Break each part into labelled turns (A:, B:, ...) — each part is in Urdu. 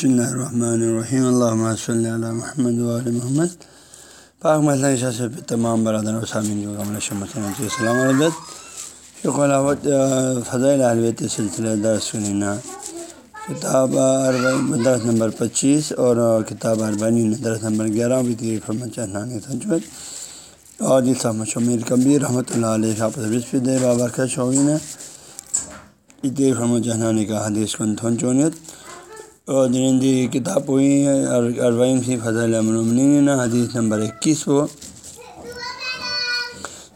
A: بسم اللہ الرحمن الرحیم اللہ صلی اللہ محمد علیہ محمد پاک مسئلہ محلہ سے تمام برادر و سامعین کو السلام علیکم خلاوت فضائل الویت سلسلہ درس سنینا کتاب درس نمبر پچیس اور کتاب اربانی درس نمبر گیارہ بھی فرمت چہنانی سنجوت اور جی صاحب شمیر کبیر رحمۃ اللہ علیہ شاپ دے بابا کا شوقین ہے اتنی فرمت چہنانی کا حدیث کن تھن چونیت درندی کتاب ہوئی اربعین سی فضل امن حدیث نمبر اکیس وہ۔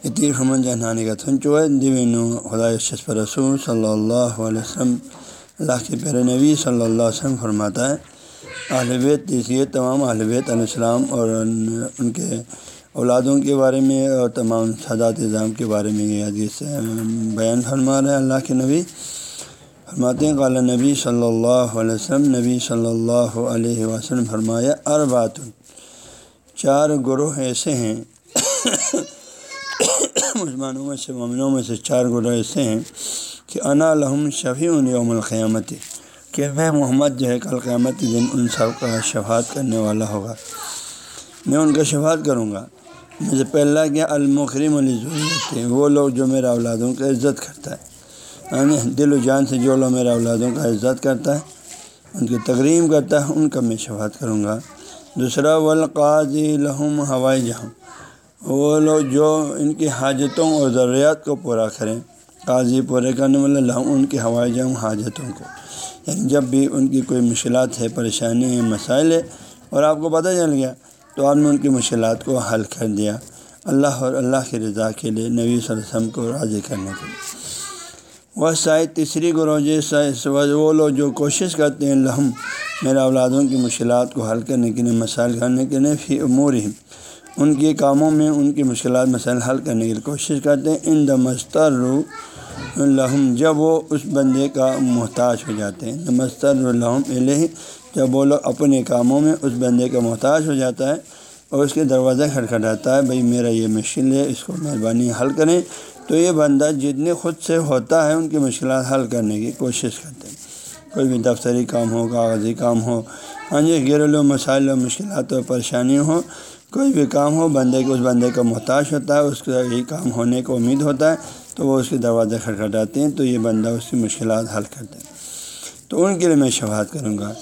A: اتنی فرمت جہنانی کا تھن چو ہے دیوین خدا شسف رسول صلی اللہ علیہ وسلم، اللہ کے پیر نبی صلی اللہ علیہ وسلم فرماتا ہے، اہل تیسیت تمام اہلویت علیہ السلام اور ان کے اولادوں کے بارے میں اور تمام سادات نظام کے بارے میں یہ حدیث بیان فرما رہے ہیں اللہ کے نبی۔ فرماتے ہیں، قال نبی صلی اللہ علیہ وسلم، نبی صلی اللہ علیہ وسلم فرمایا اربات چار گروہ ایسے ہیں، مسلمانوں میں سے، مومنوں میں سے چار گروہ ایسے ہیں کہ انا لہم شفیع یوم القیامت، کہ میں محمد جو ہے، کل قیامت دن ان سب کا شفاعت کرنے والا ہوگا۔ میں ان کا شفاعت کروں گا۔ مجھے پہلا کیا المکرم علی ضرورت وہ لوگ جو میرا اولادوں کا عزت کرتا ہے۔ یعنی دل و جان سے جو لوگ میرا اولادوں کا عزت کرتا ہے، ان کی تقریم کرتا ہے، ان کا میں شفاعت کروں گا۔ دوسرا والقاضی لہم ہوائی جہاں وہ لوگ جو ان کی حاجتوں اور ضروریات کو پورا کریں، قاضی پورے کرنے والے لہم ان کی ہوائی جہاں حاجتوں کو۔ یعنی جب بھی ان کی کوئی مشکلات ہے، پریشانی ہے، مسائل ہے، اور آپ کو پتہ چل گیا، تو آپ نے ان کی مشکلات کو حل کر دیا۔ اللہ اور اللہ کی رضا کے لیے نبی صلی اللہ علیہ وسلم کو راضی کرنے کے لیے۔ وہ شاید تیسری گروجے وہ لوگ جو کوشش کرتے ہیں لہم میرا اولادوں کی مشکلات کو حل کرنے کے لیے، مسائل کرنے کے لیے فی امور ہی ان کے کاموں میں ان کی مشکلات، مسائل حل کرنے کے لیے کوشش کرتے ہیں۔ ان دمستر رو جب وہ اس بندے کا محتاج ہو جاتے ہیں۔ دمستر الحم علیہ، جب وہ لوگ اپنے کاموں میں اس بندے کا محتاج ہو جاتا ہے اور اس کے دروازہ کھٹکھٹاتا ہے، بھائی میرا یہ مشکل ہے، اس کو مہربانی حل کریں. تو یہ بندہ جتنے خود سے ہوتا ہے ان کی مشکلات حل کرنے کی کوشش کرتے ہیں کوئی بھی دفتری کام ہو، کاغذی کام ہو ہاں جی گھریلو مسائل و مشکلات و پریشانی ہو کوئی بھی کام ہو، بندے کے اس بندے کا محتاج ہوتا ہے، اس کا یہی کام ہونے کو امید ہوتا ہے، تو وہ اس کے دروازے کھٹکھٹاتے ہیں، تو یہ بندہ اس کی مشکلات حل کرتے ہیں تو ان کے لیے میں شفاعت کروں گا۔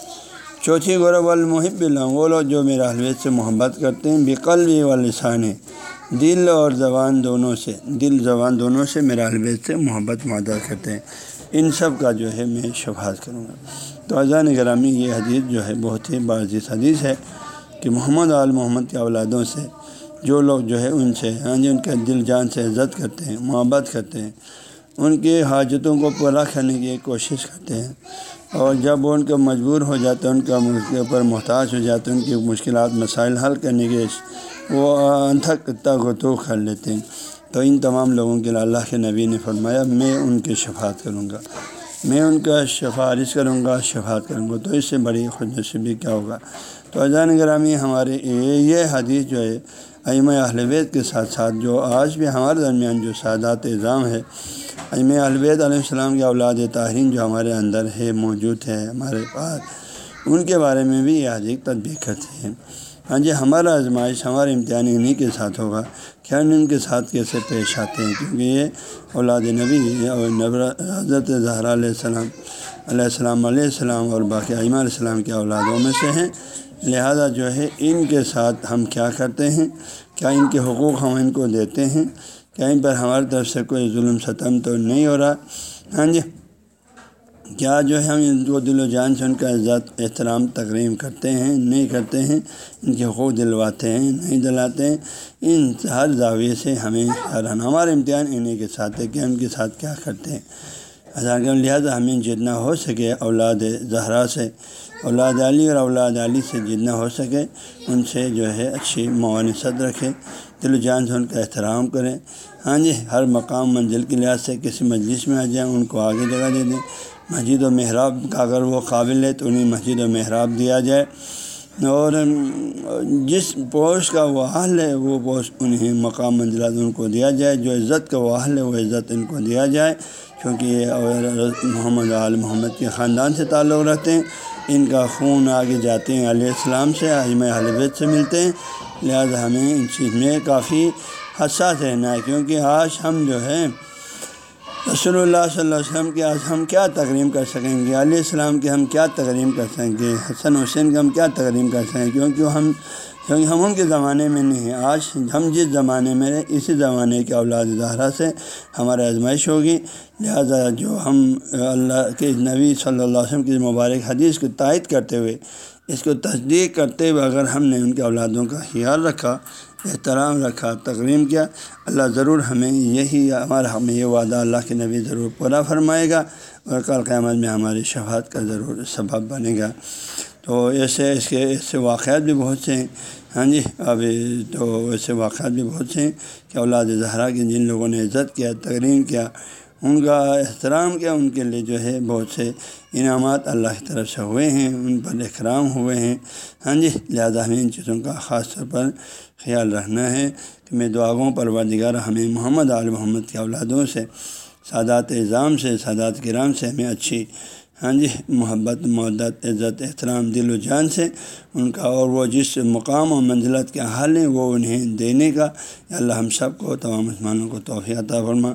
A: چوتھی غورب المحب اللہ وہ لوگ جو میرا حلویت سے محبت کرتے ہیں بقل و لسان ہے۔ دل اور زبان دونوں سے، دل زبان دونوں سے میرا البیت سے محبت معدہ کرتے ہیں۔ ان سب کا جو ہے میں شفاعت کروں گا۔ تو اذان گرامی یہ حدیث جو ہے بہت ہی بازیز حدیث ہے کہ محمد آل محمد کے اولادوں سے جو لوگ جو ہے ان سے ہاں جی ان کے دل جان سے عزت کرتے ہیں، محبت کرتے ہیں۔ ان کی حاجتوں کو پورا کرنے کی کوشش کرتے ہیں۔ اور جب وہ ان کو مجبور ہو جاتے ہیں، ان کا کے اوپر محتاج ہو جاتے ہیں، ان کی مشکلات، مسائل حل کرنے کے وہ انتھک تک تو کر لیتے ہیں۔ تو ان تمام لوگوں کے لیے اللہ کے نبی نے فرمایا، میں ان کی شفاعت کروں گا۔ میں ان کا سفارش کروں گا، شفاعت کروں گا۔ تو اس سے بڑی خود نصیبی کیا ہوگا؟ تو اذان گرامی ہمارے یہ حدیث جو ہے ایم اہلوید کے ساتھ ساتھ جو آج بھی ہمارے درمیان جو سادات نظام ہے ایم الوید علیہ السلام کے اولاد تاہرین جو ہمارے اندر ہے، موجود ہے ہمارے پاس، ان کے بارے میں بھی یہ حدیث تدبیر کرتے ہیں۔ ہاں جی ہمارا آزمائش ہمارے امتحان انہیں کے ساتھ ہوگا کیا ان کے ساتھ کیسے پیش آتے ہیں، کیونکہ یہ اولاد نبی اور حضرت زہرا علیہ السلام علیہ السلام علیہ السلام اور باقی عیمہ علیہ السلام کے اولادوں میں سے ہیں۔ لہذا جو ہے، ان کے ساتھ ہم کیا کرتے ہیں؟ کیا ان کے حقوق ہم ان کو دیتے ہیں؟ کیا ان پر ہماری طرف سے کوئی ظلم ستم تو نہیں ہو رہا؟ ہاں جی۔ کیا جو ہے، ہم ان کو دل و جان سے ان کا عزت احترام تقریم کرتے ہیں؟ نہیں کرتے ہیں۔ ان کے حقوق دلواتے ہیں، نہیں دلاتے ہیں۔ ان ہر زاویے سے ہمیں ہمارا امتحان انہیں کے ساتھ ہے کہ ان کے ساتھ کیا کرتے ہیں۔ کے لہٰذا ہمیں جتنا ہو سکے اولاد زہرا سے، اولاد علی اور اولاد علی سے جتنا ہو سکے، ان سے جو ہے اچھی معاونست رکھیں دل و جان سے ان کا احترام کریں ہاں جی ہر مقام منزل کے لحاظ سے کسی مجلس میں آ جائیں، ان کو آگے جگہ دے دیں۔ مسجد و محراب کا اگر وہ قابل ہے تو انہیں مسجد و محراب دیا جائے۔ اور جس پوسٹ کا وہ حال ہے، وہ پوسٹ انہیں مقام منزلات ان کو دیا جائے۔ جو عزت کا وہ حال ہے، وہ عزت ان کو دیا جائے۔ کیونکہ یہ محمد عال محمد کے خاندان سے تعلق رہتے ہیں۔ ان کا خون آگے جاتے ہیں، علیہ السلام سے عظم بیت سے ملتے ہیں۔ لہذا ہمیں ان چیز میں کافی حساس رہنا ہے، کیونکہ آج ہم جو ہے، رسول اللہ صلی اللہ علیہ وسلم کے آج ہم کیا تقریم کر سکیں گے؟ علیہ السلام کے ہم کیا تقریم کر سکیں گے؟ حسن حسین کے ہم کیا تقریم کر سکیں گے؟ کیونکہ ہم کیونکہ ہم ان کے زمانے میں نہیں آج ہم جس زمانے میں رہے اسی زمانے کے اولاد زہرا سے ہمارا آزمائش ہوگی۔ لہذا جو ہم اللہ کے نبی صلی اللہ علیہ وسلم کی مبارک حدیث کو تائید کرتے ہوئے، اس کو تصدیق کرتے ہوئے اگر ہم نے ان کے اولادوں کا خیال رکھا، احترام رکھا، تقریم کیا، اللہ ضرور ہمیں یہی ہمارا، ہمیں یہ وعدہ اللہ کے نبی ضرور پورا فرمائے گا اور کل قیامت میں ہماری شفاعت کا ضرور سبب بنے گا۔ تو ایسے اس کے ایسے واقعات بھی بہت سے ہیں۔ ہاں جی ابھی تو ایسے واقعات بھی بہت سے ہیں کہ اولاد زہرا کی جن لوگوں نے عزت کیا تقریم کیا، ان کا احترام کیا، ان کے لیے جو ہے بہت سے انعامات اللہ کی طرف سے ہوئے ہیں، ان پر اکرام ہوئے ہیں۔ ہاں جی لہٰذا ہمیں ان چیزوں کا خاص طور پر خیال رکھنا ہے کہ میں دعاغوں پر وادگار ہمیں محمد عال محمد کے اولادوں سے، سادات اظام سے، سادات کرام سے ہمیں اچھی ہاں جی محبت محدت عزت، احترام، دل و جان سے ان کا اور وہ جس مقام و منزلت کے حال ہیں وہ انہیں دینے کا اللہ ہم سب کو، تمام مسلمانوں کو توفیع عطا فرما۔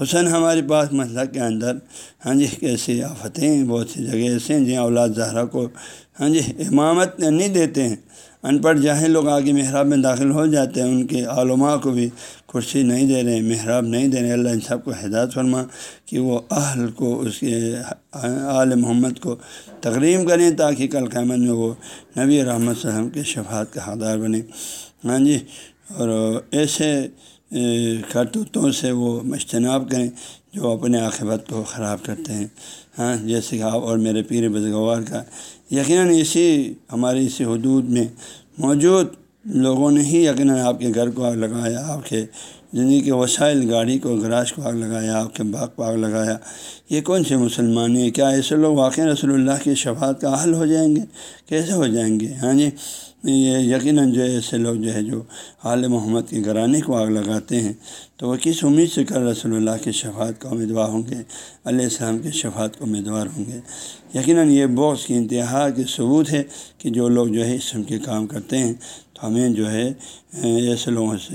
A: حسن ہمارے پاس مسئلہ کے اندر ہاں جی کیسی آفتیں، بہت سی جگہ ایسے ہیں جہاں اولاد زہرا کو ہاں جی امامت نہیں دیتے ہیں۔ ان پڑھ جاہے لوگ آگے محراب میں داخل ہو جاتے ہیں، ان کے علماء کو بھی کرسی نہیں دے رہے، محراب نہیں دے رہے۔ اللہ ان سب کو ہدایت فرما کہ وہ اہل کو، اس کے آل محمد کو تقریم کریں تاکہ کل قیامت میں وہ نبی رحمت صلی کے شفاعت کا حقدار بنے۔ ہاں جی اور ایسے کرتوتوں سے وہ مجتناب کریں جو اپنے عاقبت کو خراب کرتے ہیں۔ ہاں جیسے کہ آپ اور میرے پیر بزگوار کا یقیناً اسی ہماری اسی حدود میں موجود لوگوں نے ہی یقیناً آپ کے گھر کو آگ لگایا، آپ کے یعنی زندگی کے وسائل گاڑی کو گراج کو آگ لگایا، آپ کے باغ کو آگ لگایا۔ یہ کون سے مسلمان ہیں؟ کیا ایسے لوگ واقعی رسول اللہ کی شفاعت کا حل ہو جائیں گے؟ کیسے ہو جائیں گے؟ ہاں جی یہ یقیناً جو ایسے لوگ جو ہے، جو عال محمد کے گھرانے کو آگ لگاتے ہیں، تو وہ کس امید سے کر رسول اللہ کے شفاعت کا امیدوار ہوں گے؟ علیہ السلام کے شفاعت کو امیدوار ہوں گے۔ یقیناً یہ بوس کی انتہا کے ثبوت ہے کہ جو لوگ جو ہے، اس کے کام کرتے ہیں، تو ہمیں جو ہے، ایسے لوگوں سے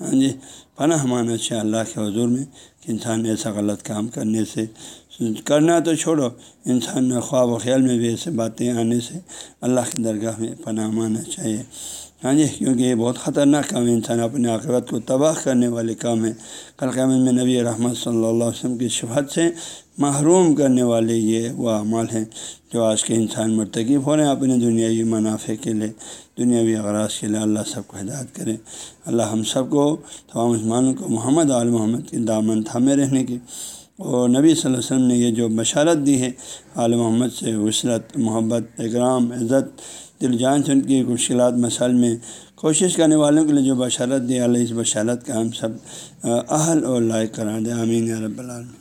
A: ہاں جی پناہ مانا چاہیے اچھا اللہ کے حضور میں کہ انسان ایسا غلط کام کرنے سے، کرنا تو چھوڑو، انسان خواب و خیال میں بھی ایسے باتیں آنے سے اللہ کی درگاہ میں پناہ مانا چاہیے۔ ہاں جی کیونکہ یہ بہت خطرناک کام ہے انسان اپنے عاقبت کو تباہ کرنے والے کام ہے کل قیامت میں نبی رحمت صلی اللہ علیہ وسلم کی شفت سے محروم کرنے والے یہ وہ اعمال ہیں جو آج کے انسان مرتکب ہو رہے ہیں اپنے دنیاوی منافع کے لیے، دنیاوی اغراض کے لیے۔ اللہ سب کو ہدایت کرے۔ اللہ ہم سب کو، تمام مسلمانوں کو محمد عال محمد کی دامن تھامے رہنے کی۔ اور نبی صلی اللہ علیہ وسلم نے یہ جو بشارت دی ہے عال محمد سے وصرت محبت، اکرام، عزت دل جان سے ان کی مشکلات مسائل میں کوشش کرنے والوں کے لیے جو بشارت دیا اللہ اس بشارت کا ہم سب اہل اور لائق قرار دیں امین رب العالمین۔